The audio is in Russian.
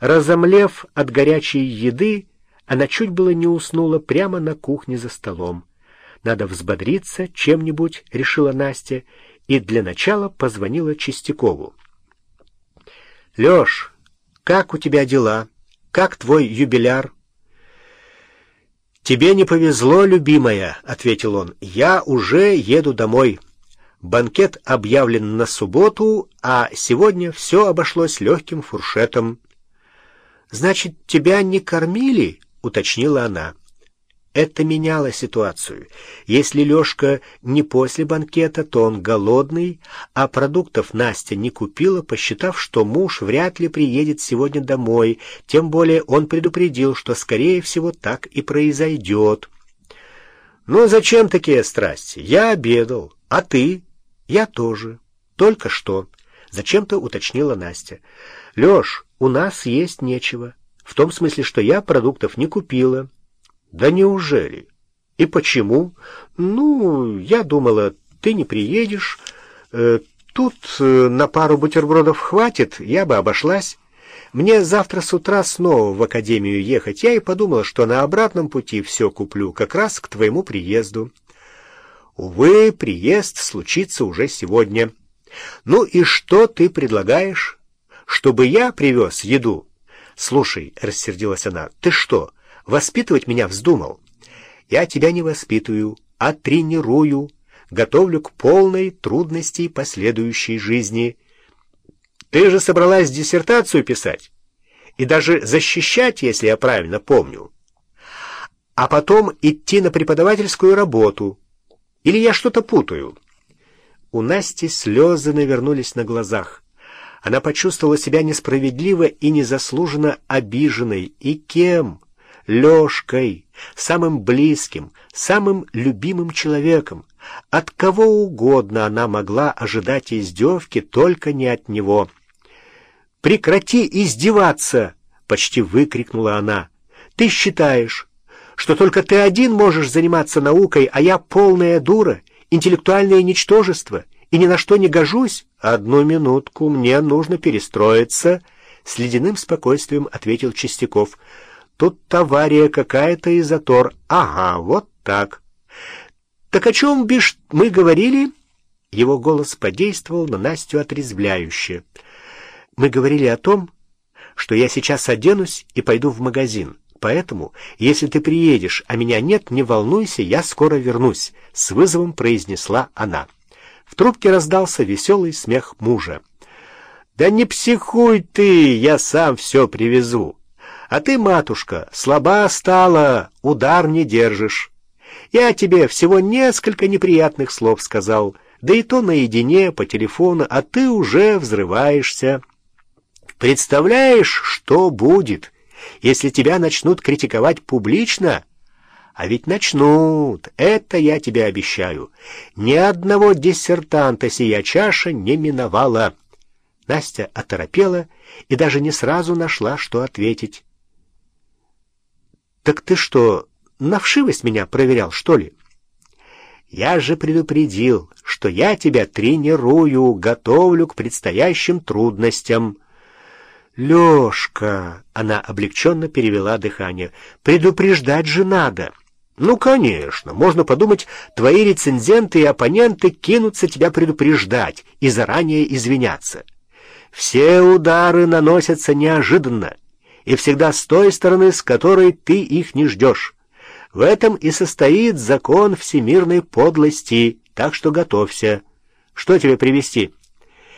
Разомлев от горячей еды, она чуть было не уснула прямо на кухне за столом. Надо взбодриться чем-нибудь, решила Настя, и для начала позвонила Чистякову. Леш, как у тебя дела? Как твой юбиляр? Тебе не повезло, любимая, ответил он. Я уже еду домой. Банкет объявлен на субботу, а сегодня все обошлось легким фуршетом. Значит, тебя не кормили? уточнила она. Это меняло ситуацию. Если Лешка не после банкета, то он голодный, а продуктов Настя не купила, посчитав, что муж вряд ли приедет сегодня домой, тем более он предупредил, что, скорее всего, так и произойдет. «Ну, зачем такие страсти? Я обедал. А ты?» «Я тоже. Только что». Зачем-то уточнила Настя. «Леш, у нас есть нечего. В том смысле, что я продуктов не купила». Да неужели? И почему? Ну, я думала, ты не приедешь. Э, тут э, на пару бутербродов хватит, я бы обошлась. Мне завтра с утра снова в академию ехать. Я и подумала, что на обратном пути все куплю, как раз к твоему приезду. Увы, приезд случится уже сегодня. Ну и что ты предлагаешь? Чтобы я привез еду? Слушай, — рассердилась она, — ты что, Воспитывать меня вздумал. Я тебя не воспитываю, а тренирую, готовлю к полной трудности последующей жизни. Ты же собралась диссертацию писать и даже защищать, если я правильно помню. А потом идти на преподавательскую работу. Или я что-то путаю? У Насти слезы навернулись на глазах. Она почувствовала себя несправедливо и незаслуженно обиженной. И кем? Лёшкой, самым близким, самым любимым человеком. От кого угодно она могла ожидать издевки, только не от него. «Прекрати издеваться!» — почти выкрикнула она. «Ты считаешь, что только ты один можешь заниматься наукой, а я полная дура, интеллектуальное ничтожество, и ни на что не гожусь? Одну минутку, мне нужно перестроиться!» С ледяным спокойствием ответил Чистяков — Тут авария какая-то и затор. Ага, вот так. Так о чем, бишь, мы говорили? Его голос подействовал на Настю отрезвляюще. Мы говорили о том, что я сейчас оденусь и пойду в магазин. Поэтому, если ты приедешь, а меня нет, не волнуйся, я скоро вернусь, — с вызовом произнесла она. В трубке раздался веселый смех мужа. «Да не психуй ты, я сам все привезу. А ты, матушка, слаба стала, удар не держишь. Я тебе всего несколько неприятных слов сказал, да и то наедине, по телефону, а ты уже взрываешься. Представляешь, что будет, если тебя начнут критиковать публично? А ведь начнут, это я тебе обещаю. Ни одного диссертанта сия чаша не миновала. Настя оторопела и даже не сразу нашла, что ответить. «Так ты что, на вшивость меня проверял, что ли?» «Я же предупредил, что я тебя тренирую, готовлю к предстоящим трудностям». «Лешка!» — она облегченно перевела дыхание. «Предупреждать же надо!» «Ну, конечно, можно подумать, твои рецензенты и оппоненты кинутся тебя предупреждать и заранее извиняться. Все удары наносятся неожиданно» и всегда с той стороны, с которой ты их не ждешь. В этом и состоит закон всемирной подлости, так что готовься. Что тебе привезти?»